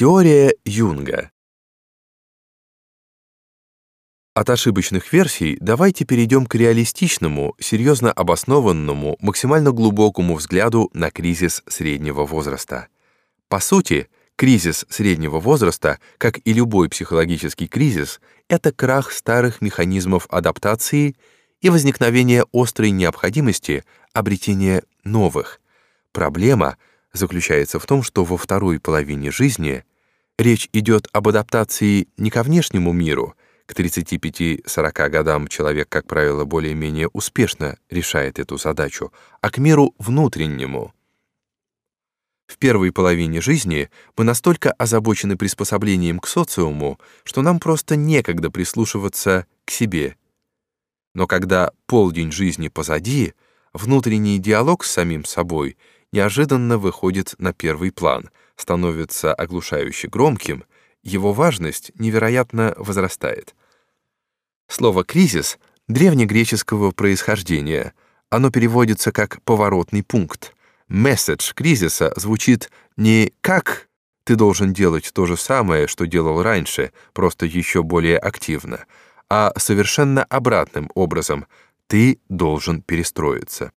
Теория Юнга. От ошибочных версий давайте перейдем к реалистичному, серьезно обоснованному, максимально глубокому взгляду на кризис среднего возраста. По сути, кризис среднего возраста, как и любой психологический кризис, это крах старых механизмов адаптации и возникновение острой необходимости обретения новых. Проблема заключается в том, что во второй половине жизни речь идет об адаптации не ко внешнему миру, к 35-40 годам человек, как правило, более-менее успешно решает эту задачу, а к миру внутреннему. В первой половине жизни мы настолько озабочены приспособлением к социуму, что нам просто некогда прислушиваться к себе. Но когда полдень жизни позади, внутренний диалог с самим собой неожиданно выходит на первый план, становится оглушающе громким, его важность невероятно возрастает. Слово «кризис» древнегреческого происхождения. Оно переводится как «поворотный пункт». Месседж кризиса звучит не «как ты должен делать то же самое, что делал раньше, просто еще более активно», а совершенно обратным образом «ты должен перестроиться».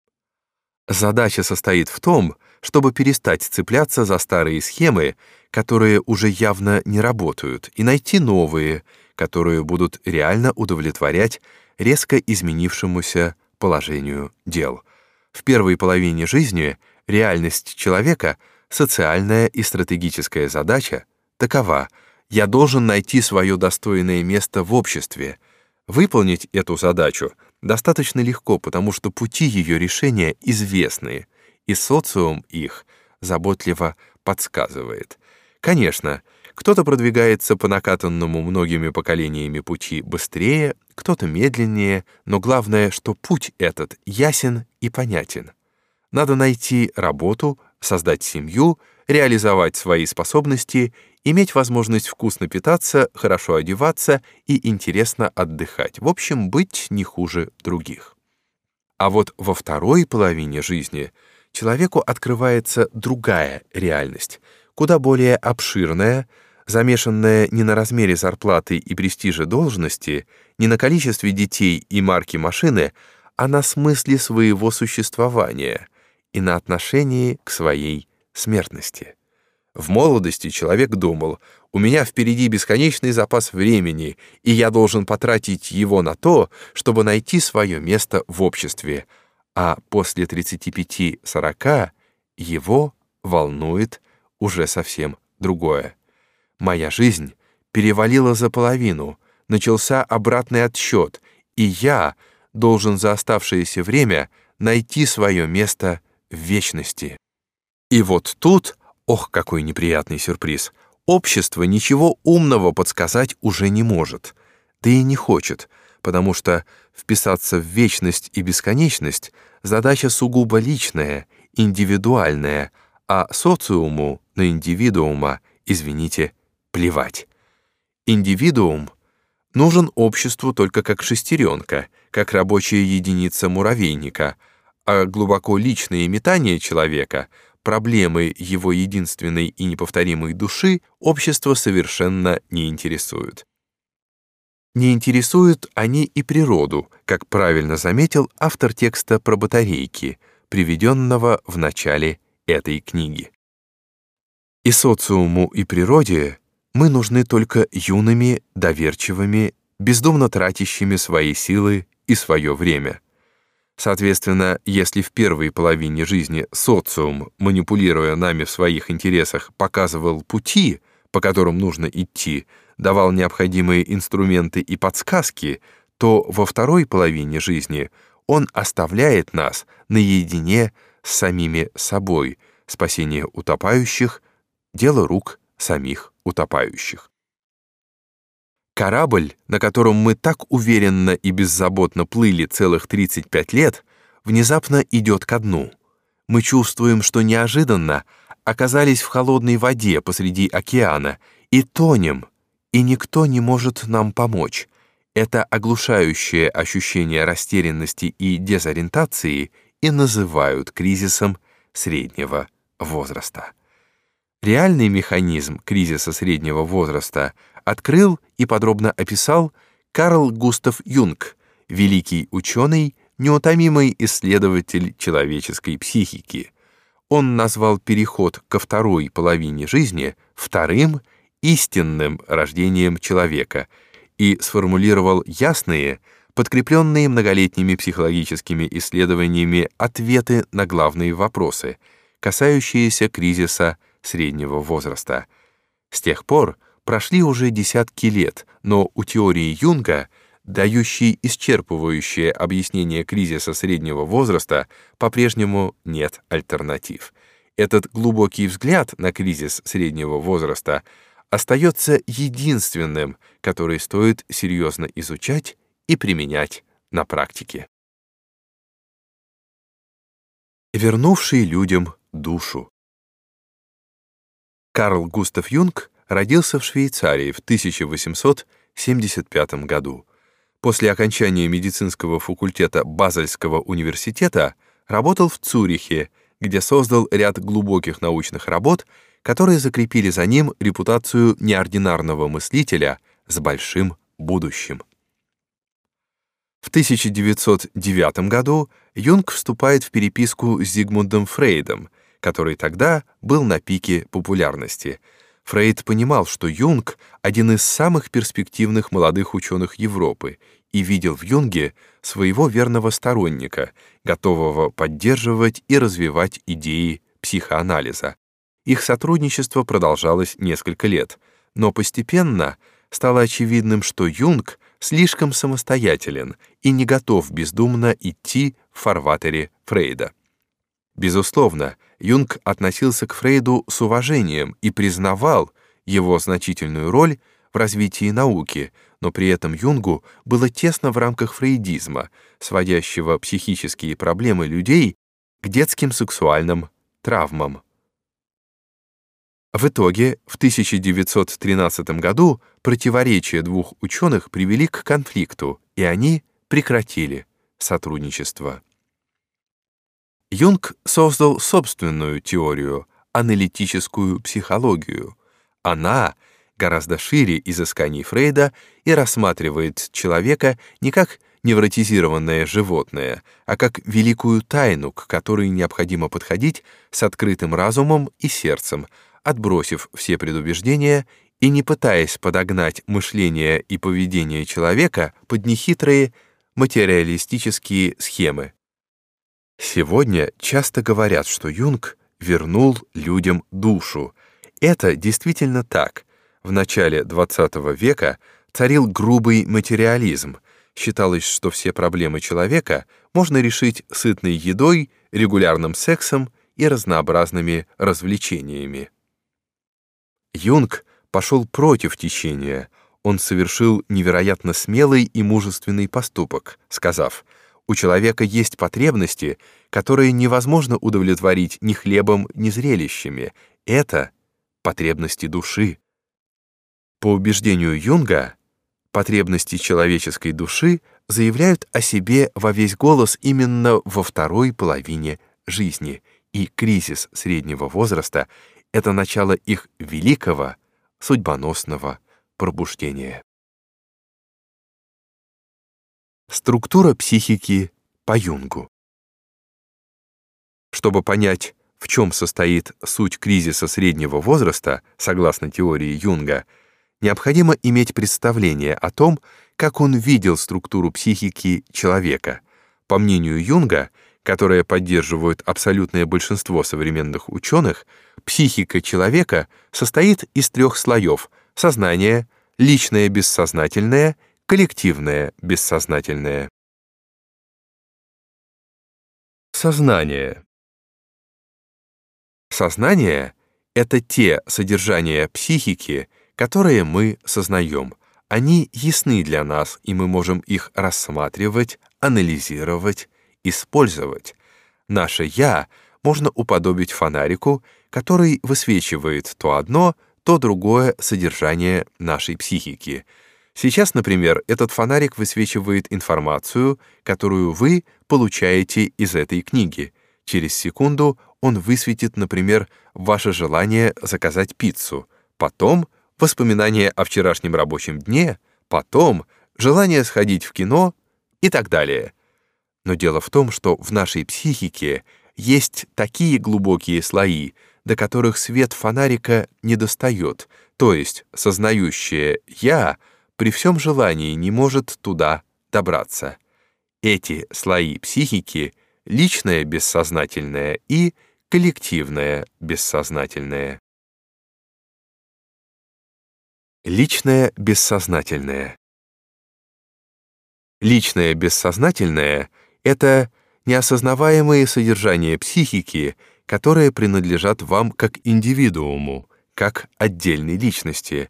Задача состоит в том, чтобы перестать цепляться за старые схемы, которые уже явно не работают, и найти новые — которые будут реально удовлетворять резко изменившемуся положению дел. В первой половине жизни реальность человека, социальная и стратегическая задача такова «я должен найти свое достойное место в обществе». Выполнить эту задачу достаточно легко, потому что пути ее решения известны, и социум их заботливо подсказывает. Конечно, кто-то продвигается по накатанному многими поколениями пути быстрее, кто-то медленнее, но главное, что путь этот ясен и понятен. Надо найти работу, создать семью, реализовать свои способности, иметь возможность вкусно питаться, хорошо одеваться и интересно отдыхать. В общем, быть не хуже других. А вот во второй половине жизни человеку открывается другая реальность, куда более обширная, замешанная не на размере зарплаты и престиже должности, не на количестве детей и марки машины, а на смысле своего существования и на отношении к своей смертности. В молодости человек думал, у меня впереди бесконечный запас времени, и я должен потратить его на то, чтобы найти свое место в обществе, а после 35-40 его волнует уже совсем другое. Моя жизнь перевалила за половину, начался обратный отсчет, и я должен за оставшееся время найти свое место вечности. И вот тут, ох, какой неприятный сюрприз, общество ничего умного подсказать уже не может, да и не хочет, потому что вписаться в вечность и бесконечность — задача сугубо личная, индивидуальная, а социуму на индивидуума, извините, плевать. Индивидуум нужен обществу только как шестеренка, как рабочая единица муравейника, а глубоко личные метания человека, проблемы его единственной и неповторимой души общество совершенно не интересуют. Не интересуют они и природу, как правильно заметил автор текста про батарейки, приведенного в начале этой книги. И социуму, и природе мы нужны только юными, доверчивыми, бездумно тратящими свои силы и свое время. Соответственно, если в первой половине жизни социум, манипулируя нами в своих интересах, показывал пути, по которым нужно идти, давал необходимые инструменты и подсказки, то во второй половине жизни он оставляет нас наедине с самими собой. Спасение утопающих — дело рук самих утопающих. Корабль, на котором мы так уверенно и беззаботно плыли целых 35 лет, внезапно идет ко дну. Мы чувствуем, что неожиданно оказались в холодной воде посреди океана и тонем, и никто не может нам помочь. Это оглушающее ощущение растерянности и дезориентации и называют кризисом среднего возраста. Реальный механизм кризиса среднего возраста открыл и подробно описал Карл Густав Юнг, великий ученый, неутомимый исследователь человеческой психики. Он назвал переход ко второй половине жизни вторым истинным рождением человека и сформулировал ясные, подкрепленные многолетними психологическими исследованиями ответы на главные вопросы, касающиеся кризиса среднего возраста. С тех пор прошли уже десятки лет, но у теории Юнга, дающей исчерпывающее объяснение кризиса среднего возраста, по-прежнему нет альтернатив. Этот глубокий взгляд на кризис среднего возраста остается единственным, который стоит серьезно изучать и применять на практике. Вернувший людям душу. Карл Густав Юнг родился в Швейцарии в 1875 году. После окончания медицинского факультета Базельского университета работал в Цюрихе, где создал ряд глубоких научных работ, которые закрепили за ним репутацию неординарного мыслителя с большим будущим. В 1909 году Юнг вступает в переписку с Зигмундом Фрейдом, который тогда был на пике популярности. Фрейд понимал, что Юнг — один из самых перспективных молодых ученых Европы и видел в Юнге своего верного сторонника, готового поддерживать и развивать идеи психоанализа. Их сотрудничество продолжалось несколько лет, но постепенно стало очевидным, что Юнг слишком самостоятелен и не готов бездумно идти в фарватере Фрейда. Безусловно, Юнг относился к Фрейду с уважением и признавал его значительную роль в развитии науки, но при этом Юнгу было тесно в рамках фрейдизма, сводящего психические проблемы людей к детским сексуальным травмам. В итоге, в 1913 году противоречия двух ученых привели к конфликту, и они прекратили сотрудничество. Юнг создал собственную теорию, аналитическую психологию. Она гораздо шире изысканий Фрейда и рассматривает человека не как невротизированное животное, а как великую тайну, к которой необходимо подходить с открытым разумом и сердцем, отбросив все предубеждения и не пытаясь подогнать мышление и поведение человека под нехитрые материалистические схемы. Сегодня часто говорят, что Юнг вернул людям душу. Это действительно так. В начале XX века царил грубый материализм. Считалось, что все проблемы человека можно решить сытной едой, регулярным сексом и разнообразными развлечениями. Юнг пошел против течения. Он совершил невероятно смелый и мужественный поступок, сказав, «У человека есть потребности, которые невозможно удовлетворить ни хлебом, ни зрелищами. Это потребности души». По убеждению Юнга, потребности человеческой души заявляют о себе во весь голос именно во второй половине жизни, и кризис среднего возраста это начало их великого, судьбоносного пробуждения. Структура психики по Юнгу. Чтобы понять, в чем состоит суть кризиса среднего возраста, согласно теории Юнга, необходимо иметь представление о том, как он видел структуру психики человека. По мнению Юнга, которое поддерживают абсолютное большинство современных ученых, психика человека состоит из трех слоев — сознание, личное бессознательное, коллективное бессознательное. Сознание. Сознание — это те содержания психики, которые мы сознаем. Они ясны для нас, и мы можем их рассматривать, анализировать, использовать. Наше «я» можно уподобить фонарику, который высвечивает то одно, то другое содержание нашей психики. Сейчас, например, этот фонарик высвечивает информацию, которую вы получаете из этой книги. Через секунду он высветит, например, ваше желание заказать пиццу, потом воспоминания о вчерашнем рабочем дне, потом желание сходить в кино и так далее. Но дело в том, что в нашей психике есть такие глубокие слои, до которых свет фонарика не достает, то есть сознающее «я» при всем желании не может туда добраться. Эти слои психики — личное бессознательное и коллективное бессознательное. Личное бессознательное. Личное бессознательное — это неосознаваемые содержания психики, которые принадлежат вам как индивидууму, как отдельной личности.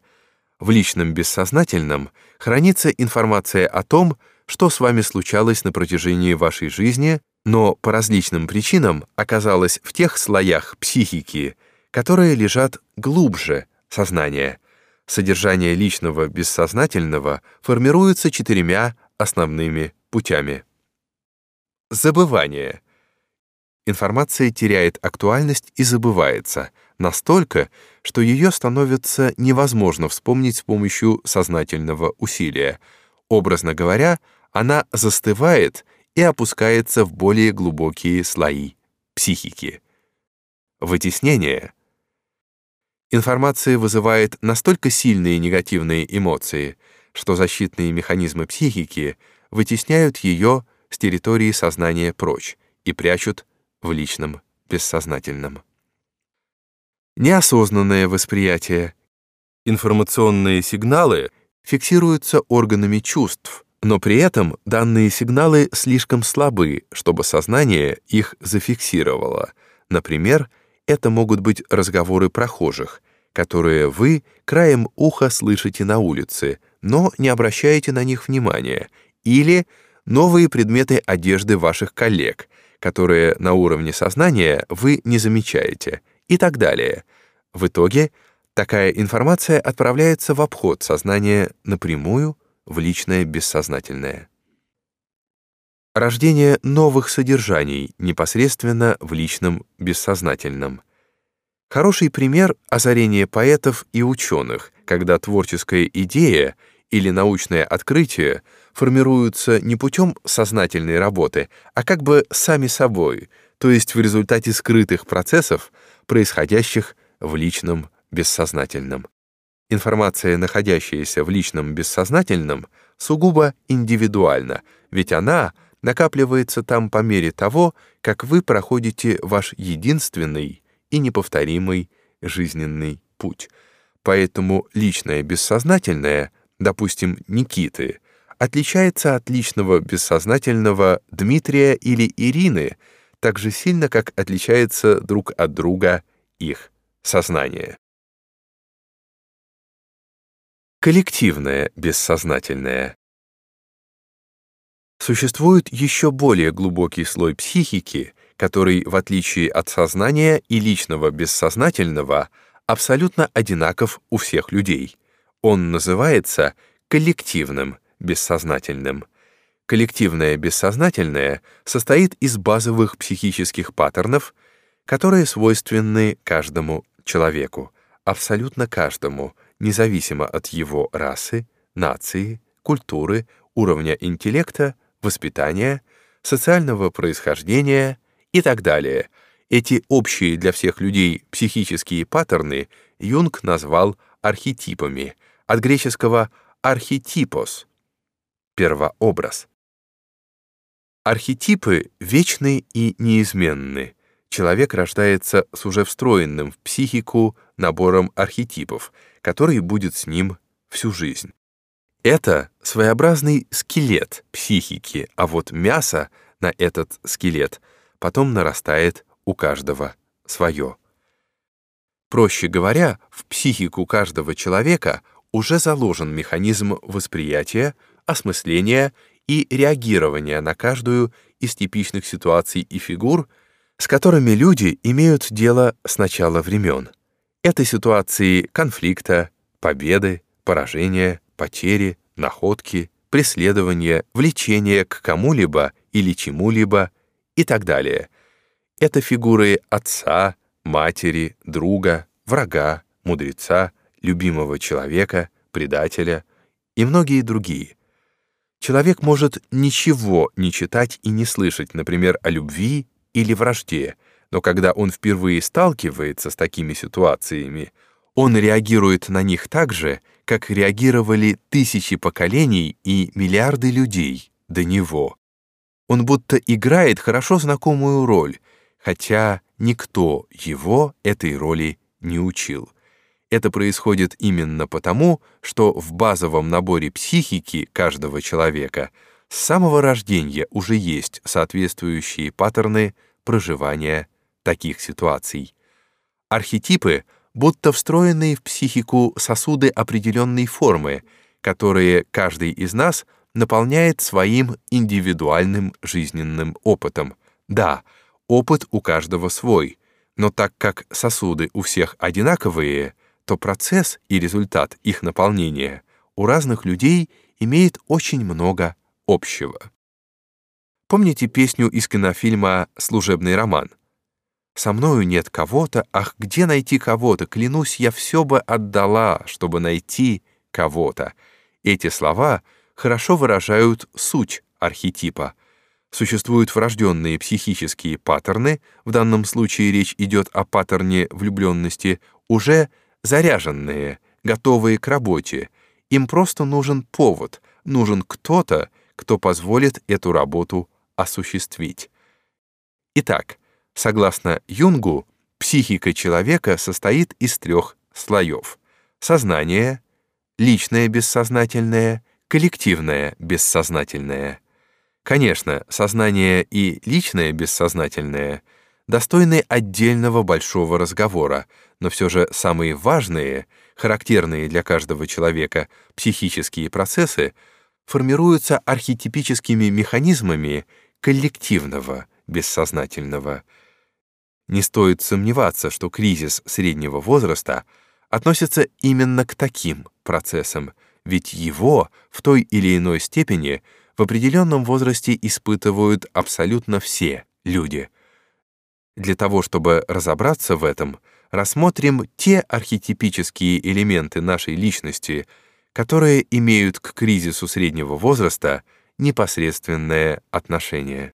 В личном бессознательном хранится информация о том, что с вами случалось на протяжении вашей жизни, но по различным причинам оказалось в тех слоях психики, которые лежат глубже сознания. Содержание личного бессознательного формируется четырьмя основными путями. Забывание. Информация теряет актуальность и забывается настолько, что ее становится невозможно вспомнить с помощью сознательного усилия. Образно говоря, она застывает и опускается в более глубокие слои психики. Вытеснение. Информация вызывает настолько сильные негативные эмоции, что защитные механизмы психики вытесняют ее с территории сознания прочь и прячут в личном бессознательном. Неосознанное восприятие. Информационные сигналы фиксируются органами чувств, но при этом данные сигналы слишком слабы, чтобы сознание их зафиксировало. Например, это могут быть разговоры прохожих, которые вы краем уха слышите на улице, но не обращаете на них внимания, или новые предметы одежды ваших коллег, которые на уровне сознания вы не замечаете, и так далее. В итоге такая информация отправляется в обход сознания напрямую в личное бессознательное. Рождение новых содержаний непосредственно в личном бессознательном. Хороший пример — озарение поэтов и ученых, когда творческая идея или научное открытие формируются не путем сознательной работы, а как бы сами собой, то есть в результате скрытых процессов, происходящих в личном бессознательном. Информация, находящаяся в личном бессознательном, сугубо индивидуальна, ведь она накапливается там по мере того, как вы проходите ваш единственный и неповторимый жизненный путь. Поэтому личное бессознательное, допустим, Никиты, отличается от личного бессознательного Дмитрия или Ирины так же сильно, как отличается друг от друга их сознание. Коллективное бессознательное. Существует еще более глубокий слой психики, который, в отличие от сознания и личного бессознательного, абсолютно одинаков у всех людей. Он называется коллективным бессознательным. Коллективное бессознательное состоит из базовых психических паттернов, которые свойственны каждому человеку, абсолютно каждому, независимо от его расы, нации, культуры, уровня интеллекта, воспитания, социального происхождения и так далее. Эти общие для всех людей психические паттерны Юнг назвал архетипами, от греческого «архетипос» — первообраз. Архетипы вечны и неизменны. Человек рождается с уже встроенным в психику набором архетипов, который будет с ним всю жизнь. Это своеобразный скелет психики, а вот мясо на этот скелет потом нарастает у каждого свое. Проще говоря, в психику каждого человека уже заложен механизм восприятия, осмысления и реагирования на каждую из типичных ситуаций и фигур, с которыми люди имеют дело с начала времен. Это ситуации конфликта, победы, поражения, потери, находки, преследования, влечения к кому-либо или чему-либо и так далее. Это фигуры отца, матери, друга, врага, мудреца, любимого человека, предателя и многие другие. Человек может ничего не читать и не слышать, например, о любви или вражде, но когда он впервые сталкивается с такими ситуациями, он реагирует на них так же, как реагировали тысячи поколений и миллиарды людей до него. Он будто играет хорошо знакомую роль, хотя никто его этой роли не учил. Это происходит именно потому, что в базовом наборе психики каждого человека с самого рождения уже есть соответствующие паттерны проживания таких ситуаций. Архетипы будто встроенные в психику сосуды определенной формы, которые каждый из нас наполняет своим индивидуальным жизненным опытом. Да, опыт у каждого свой, но так как сосуды у всех одинаковые — то процесс и результат их наполнения у разных людей имеет очень много общего. Помните песню из кинофильма «Служебный роман»? «Со мною нет кого-то, ах, где найти кого-то? Клянусь, я все бы отдала, чтобы найти кого-то». Эти слова хорошо выражают суть архетипа. Существуют врожденные психические паттерны, в данном случае речь идет о паттерне влюбленности, уже заряженные, готовые к работе. Им просто нужен повод, нужен кто-то, кто позволит эту работу осуществить. Итак, согласно Юнгу, психика человека состоит из трех слоев. Сознание, личное бессознательное, коллективное бессознательное. Конечно, сознание и личное бессознательное достойны отдельного большого разговора, но все же самые важные, характерные для каждого человека психические процессы формируются архетипическими механизмами коллективного, бессознательного. Не стоит сомневаться, что кризис среднего возраста относится именно к таким процессам, ведь его в той или иной степени в определенном возрасте испытывают абсолютно все люди — для того, чтобы разобраться в этом, рассмотрим те архетипические элементы нашей личности, которые имеют к кризису среднего возраста непосредственное отношение.